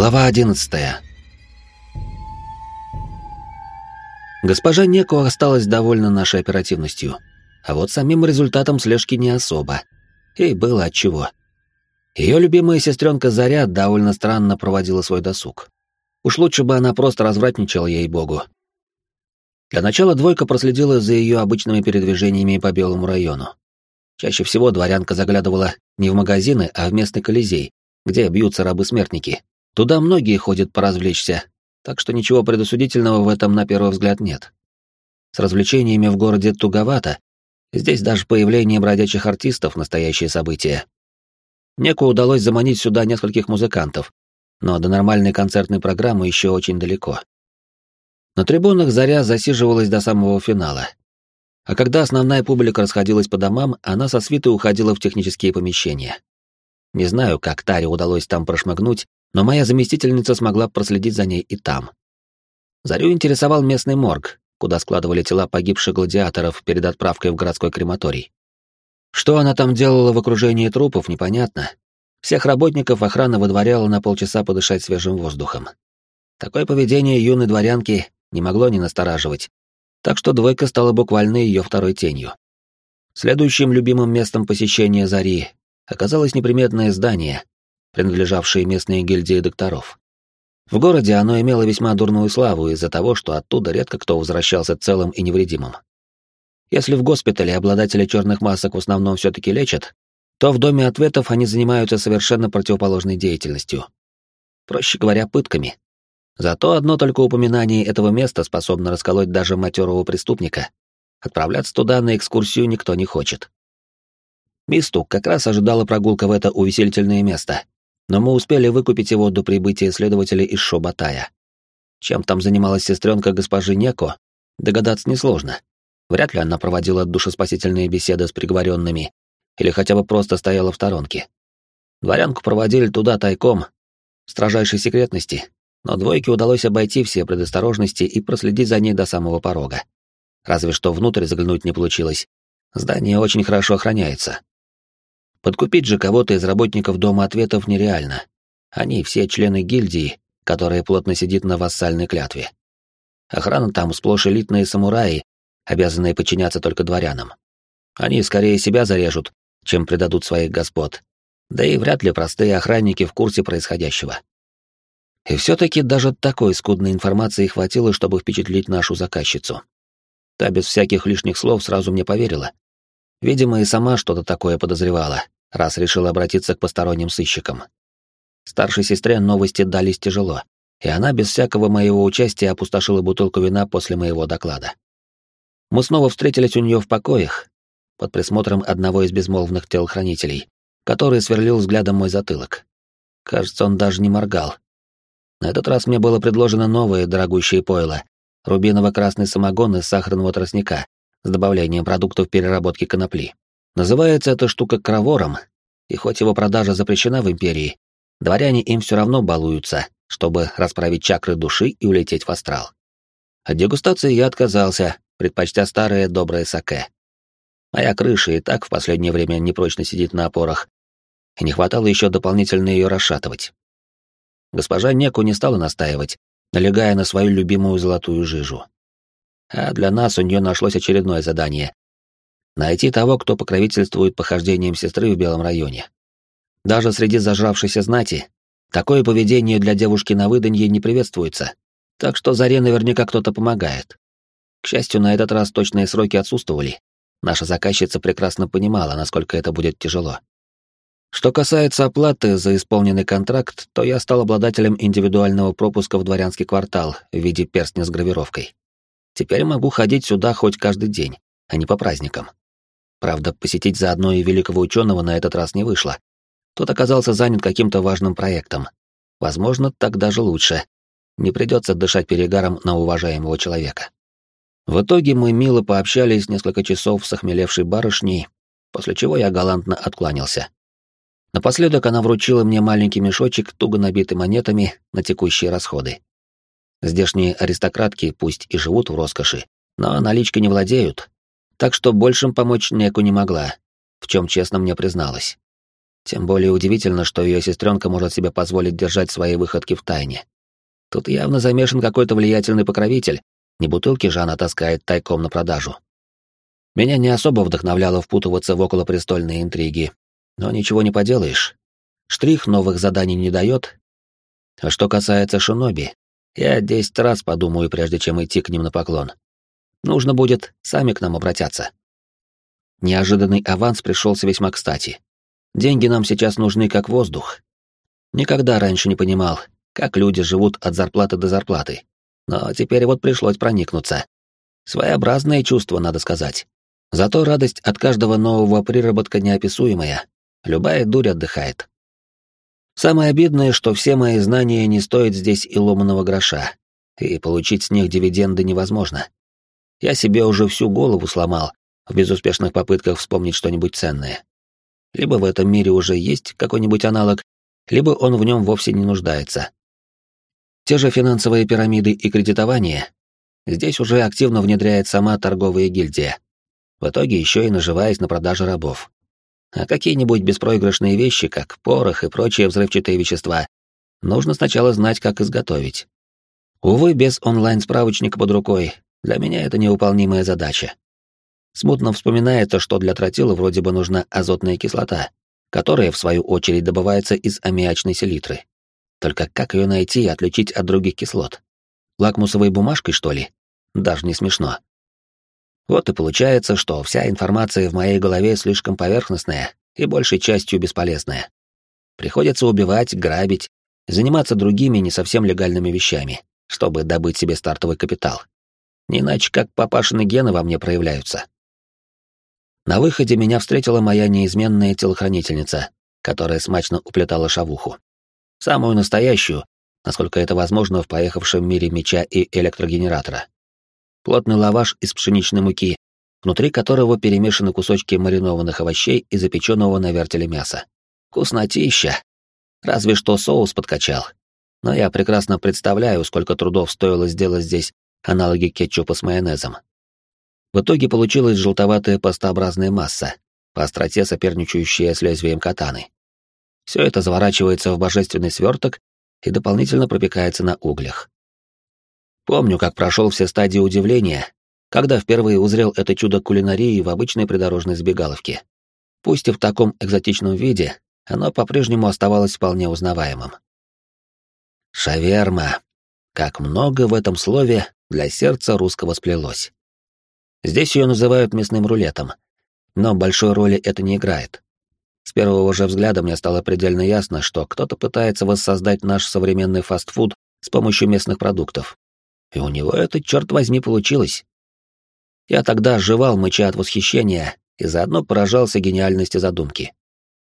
Глава 11 Госпожа Неко осталась довольна нашей оперативностью, а вот самим результатом слежки не особо. И было отчего. Ее любимая сестренка Заря довольно странно проводила свой досуг. Уж лучше бы она просто развратничала ей-богу. Для начала двойка проследила за ее обычными передвижениями по Белому району. Чаще всего дворянка заглядывала не в магазины, а в местный колизей, где бьются рабы-смертники, Туда многие ходят поразвлечься, так что ничего предосудительного в этом на первый взгляд нет. С развлечениями в городе туговато, здесь даже появление бродячих артистов — настоящее событие. Неку удалось заманить сюда нескольких музыкантов, но до нормальной концертной программы еще очень далеко. На трибунах Заря засиживалась до самого финала. А когда основная публика расходилась по домам, она со свитой уходила в технические помещения. Не знаю, как Таре удалось там прошмыгнуть, но моя заместительница смогла проследить за ней и там. Зарю интересовал местный морг, куда складывали тела погибших гладиаторов перед отправкой в городской крематорий. Что она там делала в окружении трупов, непонятно. Всех работников охрана выдворяла на полчаса подышать свежим воздухом. Такое поведение юной дворянки не могло не настораживать, так что двойка стала буквально ее второй тенью. Следующим любимым местом посещения Зари оказалось неприметное здание, принадлежавшие местной гильдии докторов. В городе оно имело весьма дурную славу из-за того, что оттуда редко кто возвращался целым и невредимым. Если в госпитале обладатели черных масок в основном все-таки лечат, то в Доме ответов они занимаются совершенно противоположной деятельностью. Проще говоря, пытками. Зато одно только упоминание этого места способно расколоть даже матерого преступника. Отправляться туда на экскурсию никто не хочет. Мисту как раз ожидала прогулка в это увеселительное место, но мы успели выкупить его до прибытия следователя из Шобатая. Чем там занималась сестренка госпожи Неко, догадаться несложно. Вряд ли она проводила душеспасительные беседы с приговоренными или хотя бы просто стояла в сторонке. Дворянку проводили туда тайком, в строжайшей секретности, но двойке удалось обойти все предосторожности и проследить за ней до самого порога. Разве что внутрь заглянуть не получилось. Здание очень хорошо охраняется. Подкупить же кого-то из работников Дома ответов нереально. Они все члены гильдии, которая плотно сидит на вассальной клятве. Охрана там сплошь элитные самураи, обязанные подчиняться только дворянам. Они скорее себя зарежут, чем предадут своих господ. Да и вряд ли простые охранники в курсе происходящего. И все-таки даже такой скудной информации хватило, чтобы впечатлить нашу заказчицу. Та без всяких лишних слов сразу мне поверила, Видимо, и сама что-то такое подозревала, раз решила обратиться к посторонним сыщикам. Старшей сестре новости дались тяжело, и она без всякого моего участия опустошила бутылку вина после моего доклада. Мы снова встретились у нее в покоях, под присмотром одного из безмолвных телохранителей, который сверлил взглядом мой затылок. Кажется, он даже не моргал. На этот раз мне было предложено новое дорогущее пойло — рубиново-красный самогон из сахарного тростника, с добавлением продуктов переработки конопли. Называется эта штука кровором, и хоть его продажа запрещена в империи, дворяне им все равно балуются, чтобы расправить чакры души и улететь в астрал. От дегустации я отказался, предпочтя старое доброе саке. Моя крыша и так в последнее время непрочно сидит на опорах, и не хватало еще дополнительно ее расшатывать. Госпожа Неку не стала настаивать, налегая на свою любимую золотую жижу. А для нас у нее нашлось очередное задание — найти того, кто покровительствует похождениям сестры в Белом районе. Даже среди зажравшейся знати такое поведение для девушки на выданье не приветствуется, так что Заре наверняка кто-то помогает. К счастью, на этот раз точные сроки отсутствовали. Наша заказчица прекрасно понимала, насколько это будет тяжело. Что касается оплаты за исполненный контракт, то я стал обладателем индивидуального пропуска в дворянский квартал в виде перстня с гравировкой. Теперь могу ходить сюда хоть каждый день, а не по праздникам. Правда, посетить заодно и великого ученого на этот раз не вышло. Тот оказался занят каким-то важным проектом. Возможно, так даже лучше. Не придется дышать перегаром на уважаемого человека. В итоге мы мило пообщались несколько часов с охмелевшей барышней, после чего я галантно откланялся. Напоследок она вручила мне маленький мешочек, туго набитый монетами на текущие расходы. Здешние аристократки пусть и живут в роскоши, но наличкой не владеют, так что большим помочь Неку не могла, в чем честно мне призналась. Тем более удивительно, что ее сестренка может себе позволить держать свои выходки в тайне. Тут явно замешан какой-то влиятельный покровитель, не бутылки же она таскает тайком на продажу. Меня не особо вдохновляло впутываться в околопрестольные интриги, но ничего не поделаешь. Штрих новых заданий не дает. А что касается шиноби, я десять раз подумаю, прежде чем идти к ним на поклон. Нужно будет сами к нам обратятся. Неожиданный аванс пришелся весьма кстати. Деньги нам сейчас нужны как воздух. Никогда раньше не понимал, как люди живут от зарплаты до зарплаты. Но теперь вот пришлось проникнуться. Своеобразное чувство, надо сказать. Зато радость от каждого нового приработка неописуемая. Любая дурь отдыхает. Самое обидное, что все мои знания не стоят здесь и ломаного гроша, и получить с них дивиденды невозможно. Я себе уже всю голову сломал в безуспешных попытках вспомнить что-нибудь ценное. Либо в этом мире уже есть какой-нибудь аналог, либо он в нем вовсе не нуждается. Те же финансовые пирамиды и кредитование здесь уже активно внедряет сама торговая гильдия, в итоге еще и наживаясь на продаже рабов. А какие-нибудь беспроигрышные вещи, как порох и прочие взрывчатые вещества, нужно сначала знать, как изготовить. Увы, без онлайн-справочника под рукой, для меня это невыполнимая задача. Смутно вспоминается, что для тротила вроде бы нужна азотная кислота, которая, в свою очередь, добывается из аммиачной селитры. Только как ее найти и отличить от других кислот? Лакмусовой бумажкой, что ли? Даже не смешно. Вот и получается, что вся информация в моей голове слишком поверхностная и большей частью бесполезная. Приходится убивать, грабить, заниматься другими не совсем легальными вещами, чтобы добыть себе стартовый капитал. Не иначе как папашины гены во мне проявляются. На выходе меня встретила моя неизменная телохранительница, которая смачно уплетала шавуху. Самую настоящую, насколько это возможно в поехавшем мире меча и электрогенератора плотный лаваш из пшеничной муки, внутри которого перемешаны кусочки маринованных овощей и запеченного на вертеле мяса. Вкуснотища! Разве что соус подкачал. Но я прекрасно представляю, сколько трудов стоило сделать здесь аналоги кетчупа с майонезом. В итоге получилась желтоватая пастообразная масса, по остроте соперничающая с лезвием катаны. Все это заворачивается в божественный сверток и дополнительно пропекается на углях. Помню, как прошел все стадии удивления, когда впервые узрел это чудо кулинарии в обычной придорожной сбегаловке. Пусть и в таком экзотичном виде, оно по-прежнему оставалось вполне узнаваемым. Шаверма. Как много в этом слове для сердца русского сплелось. Здесь ее называют мясным рулетом, но большой роли это не играет. С первого же взгляда мне стало предельно ясно, что кто-то пытается воссоздать наш современный фастфуд с помощью местных продуктов. И у него это, черт возьми, получилось. Я тогда жевал, мыча от восхищения, и заодно поражался гениальности задумки.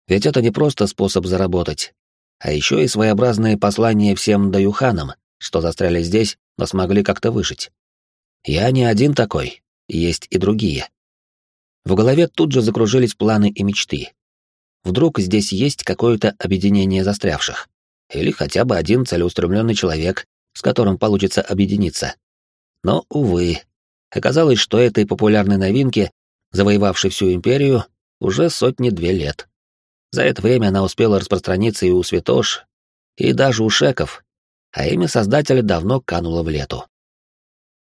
Ведь это не просто способ заработать, а еще и своеобразное послание всем даюханам, что застряли здесь, но смогли как-то выжить. Я не один такой, есть и другие. В голове тут же закружились планы и мечты. Вдруг здесь есть какое-то объединение застрявших, или хотя бы один целеустремленный человек, с которым получится объединиться. Но, увы, оказалось, что этой популярной новинке, завоевавшей всю империю, уже сотни-две лет. За это время она успела распространиться и у святош, и даже у шеков, а имя создателя давно кануло в лету.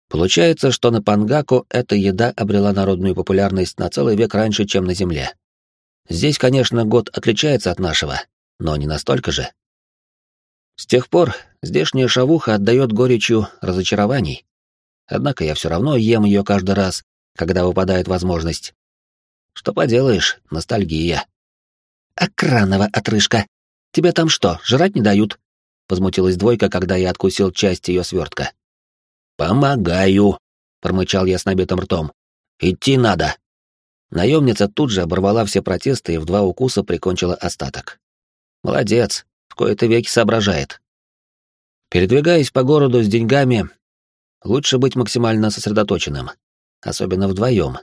Получается, что на Пангаку эта еда обрела народную популярность на целый век раньше, чем на Земле. Здесь, конечно, год отличается от нашего, но не настолько же. С тех пор здешняя шавуха отдает горечью разочарований. Однако я все равно ем ее каждый раз, когда выпадает возможность. Что поделаешь, ностальгия. «Акранова отрыжка! Тебе там что, жрать не дают?» — возмутилась двойка, когда я откусил часть ее свертка. «Помогаю!» — промычал я с набитым ртом. «Идти надо!» Наемница тут же оборвала все протесты и в два укуса прикончила остаток. «Молодец, в кои-то веки соображает. Передвигаясь по городу с деньгами, лучше быть максимально сосредоточенным, особенно вдвоем.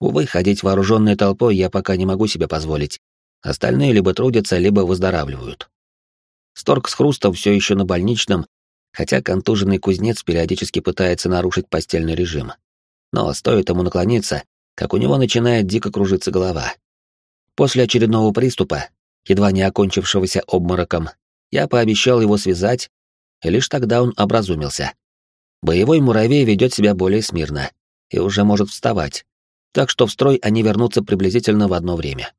Увы, ходить вооруженной толпой я пока не могу себе позволить. Остальные либо трудятся, либо выздоравливают. Сторг с хрустом все еще на больничном, хотя контуженный кузнец периодически пытается нарушить постельный режим. Но стоит ему наклониться, как у него начинает дико кружиться голова. После очередного приступа едва не окончившегося обмороком, я пообещал его связать, и лишь тогда он образумился. Боевой муравей ведет себя более смирно и уже может вставать, так что в строй они вернутся приблизительно в одно время.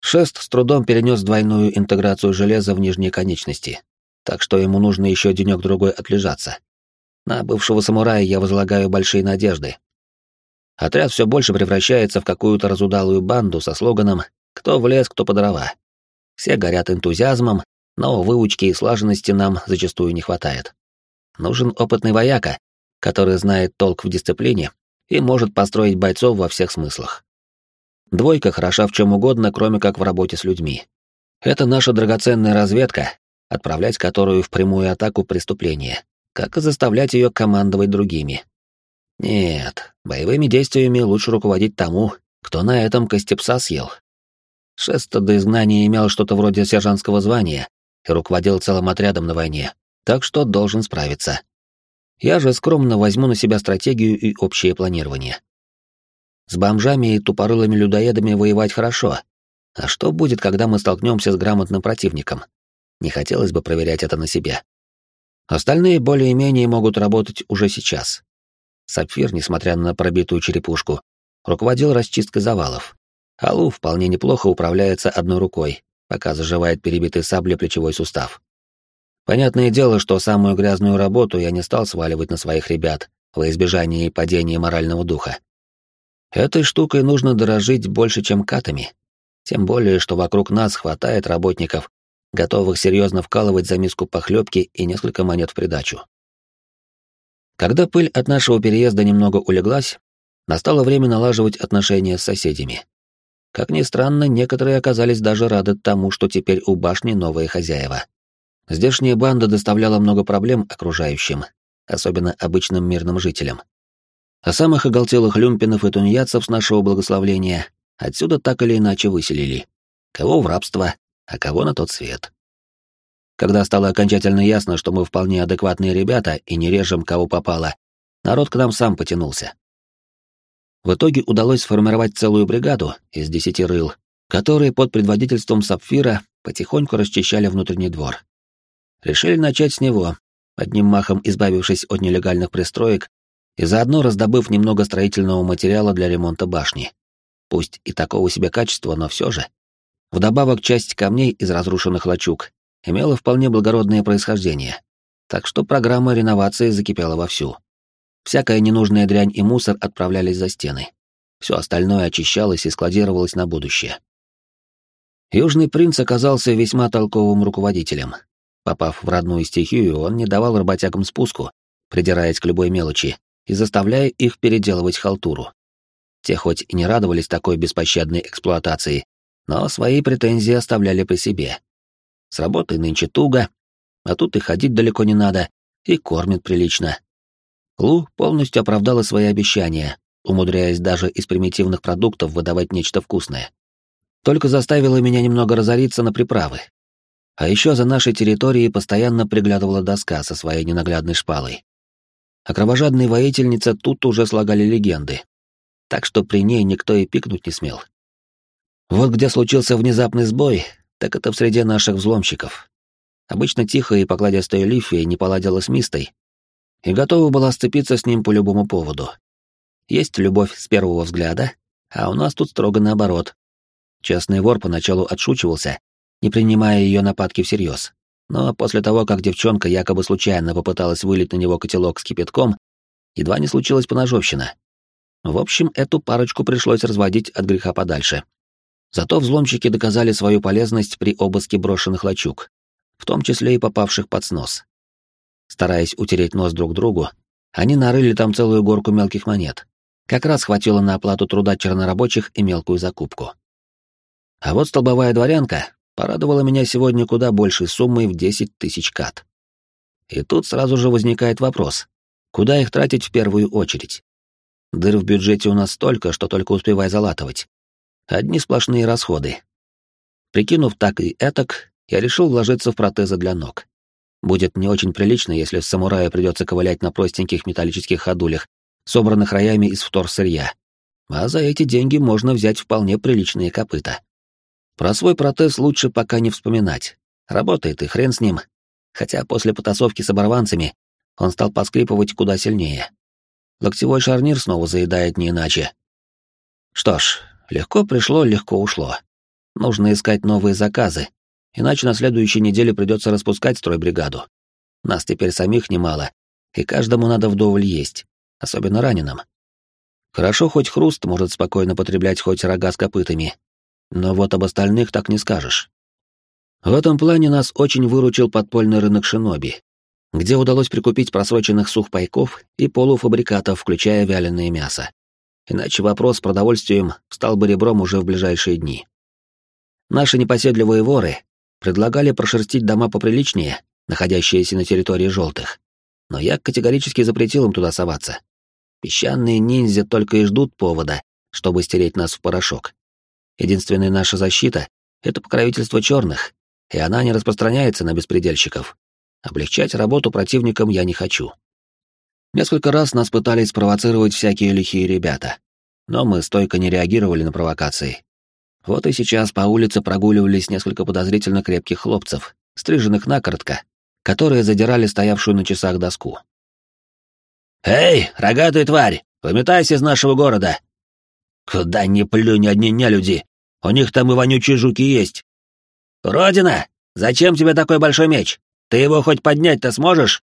Шест с трудом перенес двойную интеграцию железа в нижние конечности, так что ему нужно еще денек-другой отлежаться. На бывшего самурая я возлагаю большие надежды. Отряд все больше превращается в какую-то разудалую банду со слоганом «Кто в лес, кто по дрова». Все горят энтузиазмом, но выучки и слаженности нам зачастую не хватает. Нужен опытный вояка, который знает толк в дисциплине и может построить бойцов во всех смыслах. Двойка хороша в чем угодно, кроме как в работе с людьми. Это наша драгоценная разведка, отправлять которую в прямую атаку преступления, как и заставлять ее командовать другими. Нет, боевыми действиями лучше руководить тому, кто на этом костепса съел. Шеста до изгнания имел что-то вроде сержантского звания и руководил целым отрядом на войне, так что должен справиться. Я же скромно возьму на себя стратегию и общее планирование. С бомжами и тупорылыми людоедами воевать хорошо. А что будет, когда мы столкнемся с грамотным противником? Не хотелось бы проверять это на себе. Остальные более-менее могут работать уже сейчас. Сапфир, несмотря на пробитую черепушку, руководил расчисткой завалов. Алу вполне неплохо управляется одной рукой, пока заживает перебитый саблей плечевой сустав. Понятное дело, что самую грязную работу я не стал сваливать на своих ребят во избежание падения морального духа. Этой штукой нужно дорожить больше, чем катами. Тем более, что вокруг нас хватает работников, готовых серьезно вкалывать за миску похлебки и несколько монет в придачу. Когда пыль от нашего переезда немного улеглась, настало время налаживать отношения с соседями. Как ни странно, некоторые оказались даже рады тому, что теперь у башни новые хозяева. Здешняя банда доставляла много проблем окружающим, особенно обычным мирным жителям. А самых оголтелых люмпинов и тунеядцев с нашего благословления отсюда так или иначе выселили. Кого в рабство, а кого на тот свет. Когда стало окончательно ясно, что мы вполне адекватные ребята и не режем, кого попало, народ к нам сам потянулся. В итоге удалось сформировать целую бригаду из десяти рыл, которые под предводительством Сапфира потихоньку расчищали внутренний двор. Решили начать с него, одним махом избавившись от нелегальных пристроек и заодно раздобыв немного строительного материала для ремонта башни. Пусть и такого себе качества, но все же. Вдобавок, часть камней из разрушенных лачуг имела вполне благородное происхождение, так что программа реновации закипела вовсю. Всякая ненужная дрянь и мусор отправлялись за стены. Все остальное очищалось и складировалось на будущее. Южный принц оказался весьма толковым руководителем, Попав в родную стихию, он не давал работягам спуску, придираясь к любой мелочи и заставляя их переделывать халтуру. Те хоть и не радовались такой беспощадной эксплуатации, но свои претензии оставляли при себе. С работой нынче туго, а тут и ходить далеко не надо, и кормят прилично. Лу полностью оправдала свои обещания, умудряясь даже из примитивных продуктов выдавать нечто вкусное. Только заставила меня немного разориться на приправы, а еще за нашей территорией постоянно приглядывала доска со своей ненаглядной шпалой. О кровожадной воительнице тут уже слагали легенды, так что при ней никто и пикнуть не смел. Вот где случился внезапный сбой, так это в среде наших взломщиков. Обычно тихая и покладистая Лифия не поладила с Мистой и готова была сцепиться с ним по любому поводу. Есть любовь с первого взгляда, а у нас тут строго наоборот. Честный вор поначалу отшучивался, не принимая ее нападки всерьез. Но после того, как девчонка якобы случайно попыталась вылить на него котелок с кипятком, едва не случилась поножовщина. В общем, эту парочку пришлось разводить от греха подальше. Зато взломщики доказали свою полезность при обыске брошенных лачуг, в том числе и попавших под снос. Стараясь утереть нос друг другу, они нарыли там целую горку мелких монет. Как раз хватило на оплату труда чернорабочих и мелкую закупку. А вот столбовая дворянка порадовала меня сегодня куда большей суммой в 10 тысяч кат. И тут сразу же возникает вопрос, куда их тратить в первую очередь? Дыр в бюджете у нас столько, что только успевай залатывать. Одни сплошные расходы. Прикинув так и этак, я решил вложиться в протезы для ног. Будет не очень прилично, если самураю придется ковылять на простеньких металлических ходулях, собранных роями из вторсырья. А за эти деньги можно взять вполне приличные копыта. Про свой протез лучше пока не вспоминать. Работает и хрен с ним. Хотя после потасовки с оборванцами он стал поскрипывать куда сильнее. Локтевой шарнир снова заедает не иначе. Что ж, легко пришло, легко ушло. Нужно искать новые заказы, иначе на следующей неделе придется распускать стройбригаду. Нас теперь самих немало, и каждому надо вдоволь есть, особенно раненым. Хорошо, хоть хруст может спокойно потреблять хоть рога с копытами, но вот об остальных так не скажешь. В этом плане нас очень выручил подпольный рынок шиноби, где удалось прикупить просроченных сухпайков и полуфабрикатов, включая вяленое мясо. Иначе вопрос с продовольствием стал бы ребром уже в ближайшие дни. Наши непоседливые воры предлагали прошерстить дома поприличнее, находящиеся на территории желтых. Но я категорически запретил им туда соваться. Песчаные ниндзя только и ждут повода, чтобы стереть нас в порошок. Единственная наша защита — это покровительство черных, и она не распространяется на беспредельщиков. Облегчать работу противникам я не хочу. Несколько раз нас пытались спровоцировать всякие лихие ребята, но мы стойко не реагировали на провокации. Вот и сейчас по улице прогуливались несколько подозрительно крепких хлопцев, стриженных накоротко, которые задирали стоявшую на часах доску. «Эй, рогатая тварь, выметайся из нашего города!» «Куда ни плюнь одни нелюди, у них там и вонючие жуки есть!» «Родина, зачем тебе такой большой меч? Ты его хоть поднять-то сможешь?»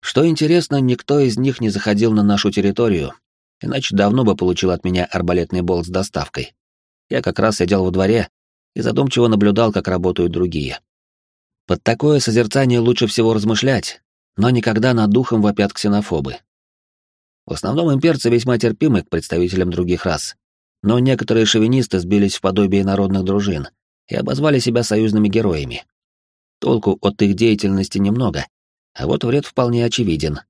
Что интересно, никто из них не заходил на нашу территорию, иначе давно бы получил от меня арбалетный болт с доставкой. Я как раз сидел во дворе и задумчиво наблюдал, как работают другие. Под такое созерцание лучше всего размышлять, но никогда над духом вопят ксенофобы. В основном имперцы весьма терпимы к представителям других рас, но некоторые шовинисты сбились в подобие народных дружин и обозвали себя союзными героями. Толку от их деятельности немного, а вот вред вполне очевиден.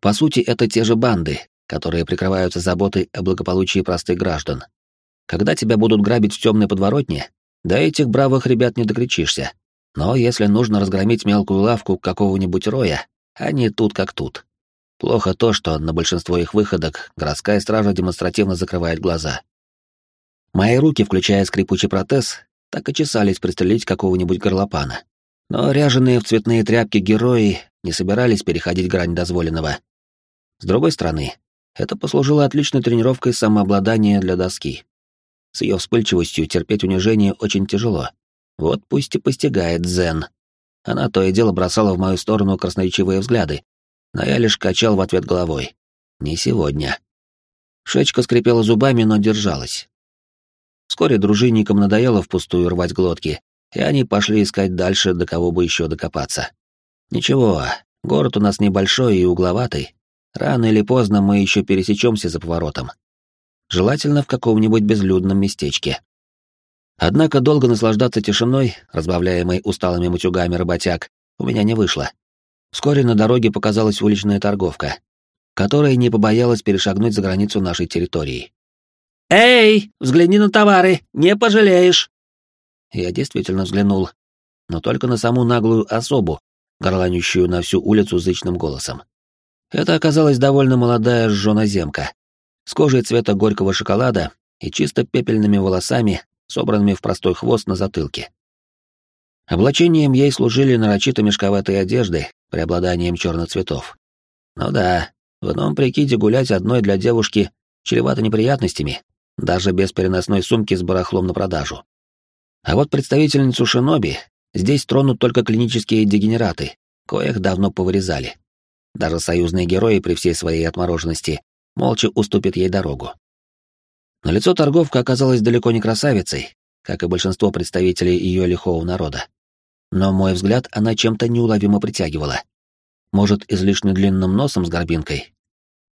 По сути, это те же банды, которые прикрываются заботой о благополучии простых граждан. Когда тебя будут грабить в темной подворотне, до этих бравых ребят не докричишься. Но если нужно разгромить мелкую лавку какого-нибудь роя, они тут как тут. Плохо то, что на большинство их выходок городская стража демонстративно закрывает глаза. Мои руки, включая скрипучий протез, так и чесались пристрелить какого-нибудь горлопана. Но ряженые в цветные тряпки герои не собирались переходить грань дозволенного. С другой стороны, это послужило отличной тренировкой самообладания для доски. С ее вспыльчивостью терпеть унижение очень тяжело. Вот пусть и постигает Зен. Она то и дело бросала в мою сторону красноречивые взгляды, но я лишь качал в ответ головой. Не сегодня. Шечка скрипела зубами, но держалась. Вскоре дружинникам надоело впустую рвать глотки, и они пошли искать дальше, до кого бы еще докопаться. Ничего, город у нас небольшой и угловатый. Рано или поздно мы еще пересечемся за поворотом. Желательно в каком-нибудь безлюдном местечке. Однако долго наслаждаться тишиной, разбавляемой усталыми мутюгами работяг, у меня не вышло. Вскоре на дороге показалась уличная торговка, которая не побоялась перешагнуть за границу нашей территории. «Эй, взгляни на товары, не пожалеешь!» Я действительно взглянул, но только на саму наглую особу, горланющую на всю улицу зычным голосом. Это оказалась довольно молодая жжёноземка, с кожей цвета горького шоколада и чисто пепельными волосами, собранными в простой хвост на затылке. Облачением ей служили нарочито мешковатые одежды, преобладанием черных цветов. Ну да, в ином прикиде гулять одной для девушки чревато неприятностями, даже без переносной сумки с барахлом на продажу. А вот представительницу шиноби здесь тронут только клинические дегенераты, коих давно повырезали. Даже союзные герои при всей своей отмороженности молча уступят ей дорогу. На лицо торговка оказалась далеко не красавицей, как и большинство представителей ее лихого народа. Но мой взгляд она чем-то неуловимо притягивала. Может, излишне длинным носом с горбинкой?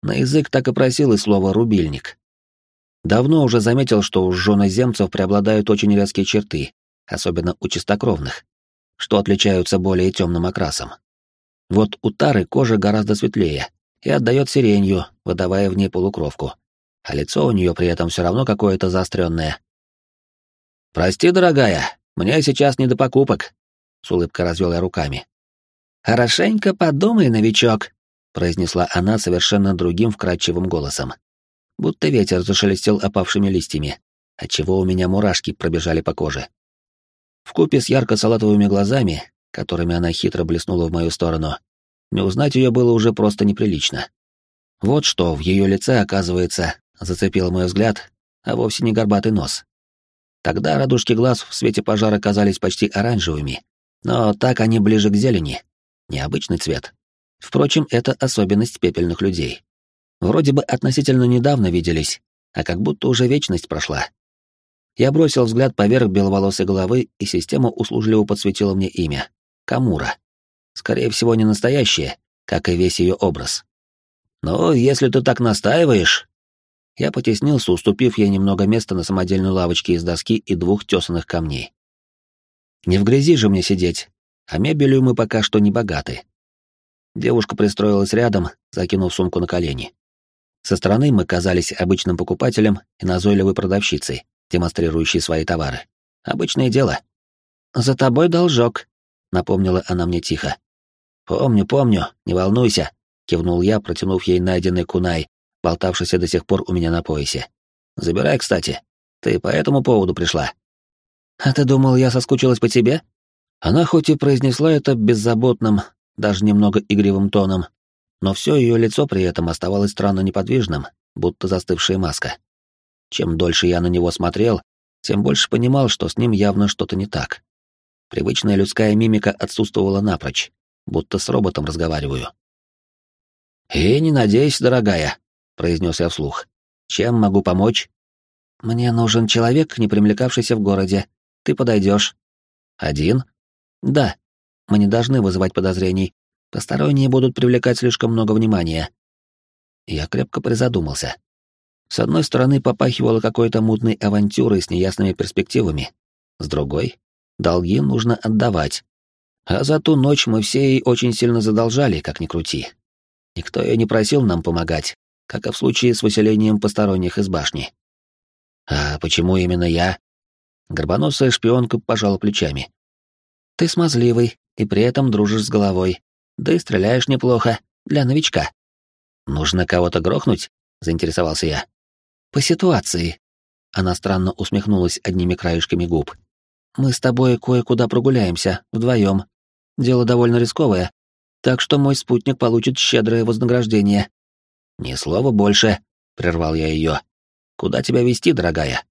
На язык так и просил и слово «рубильник». Давно уже заметил, что у жженоземцев преобладают очень резкие черты, особенно у чистокровных, что отличаются более темным окрасом. Вот у Тары кожа гораздо светлее и отдает сиренью, выдавая в ней полукровку, а лицо у нее при этом все равно какое-то заостренное. «Прости, дорогая, мне сейчас не до покупок», — с улыбкой развел я руками. «Хорошенько подумай, новичок», — произнесла она совершенно другим вкрадчивым голосом будто ветер зашелестел опавшими листьями, отчего у меня мурашки пробежали по коже. Вкупе с ярко-салатовыми глазами, которыми она хитро блеснула в мою сторону, не узнать ее было уже просто неприлично. Вот что в ее лице, оказывается, зацепил мой взгляд, а вовсе не горбатый нос. Тогда радужки глаз в свете пожара казались почти оранжевыми, но так они ближе к зелени. Необычный цвет. Впрочем, это особенность пепельных людей. Вроде бы относительно недавно виделись, а как будто уже вечность прошла. Я бросил взгляд поверх беловолосой головы, и система услужливо подсветила мне имя — Камура. Скорее всего, не настоящее, как и весь ее образ. «Ну, если ты так настаиваешь...» Я потеснился, уступив ей немного места на самодельной лавочке из доски и двух тесанных камней. Не в грязи же мне сидеть, а мебелью мы пока что не богаты. Девушка пристроилась рядом, закинув сумку на колени. Со стороны мы казались обычным покупателем и назойливой продавщицей, демонстрирующей свои товары. Обычное дело. «За тобой должок», — напомнила она мне тихо. «Помню, помню, не волнуйся», — кивнул я, протянув ей найденный кунай, болтавшийся до сих пор у меня на поясе. «Забирай, кстати. Ты по этому поводу пришла». «А ты думал, я соскучилась по тебе?» Она хоть и произнесла это беззаботным, даже немного игривым тоном, но все ее лицо при этом оставалось странно неподвижным, будто застывшая маска. Чем дольше я на него смотрел, тем больше понимал, что с ним явно что-то не так. Привычная людская мимика отсутствовала напрочь, будто с роботом разговариваю. «И не надейся, дорогая», — произнес я вслух. «Чем могу помочь?» «Мне нужен человек, не примлекавшийся в городе. Ты подойдешь. «Один?» «Да. Мы не должны вызывать подозрений. Посторонние будут привлекать слишком много внимания. Я крепко призадумался. С одной стороны, попахивало какой-то мутной авантюрой с неясными перспективами. С другой, долги нужно отдавать. А за ту ночь мы все ей очень сильно задолжали, как ни крути. Никто ее не просил нам помогать, как и в случае с выселением посторонних из башни. А почему именно я? Горбоносая шпионка пожала плечами. Ты смазливый и при этом дружишь с головой. Да и стреляешь неплохо, для новичка. Нужно кого-то грохнуть? Заинтересовался я. По ситуации. Она странно усмехнулась одними краешками губ. Мы с тобой кое-куда прогуляемся, вдвоем. Дело довольно рисковое, так что мой спутник получит щедрое вознаграждение. Ни слова больше, прервал я ее. Куда тебя вести, дорогая?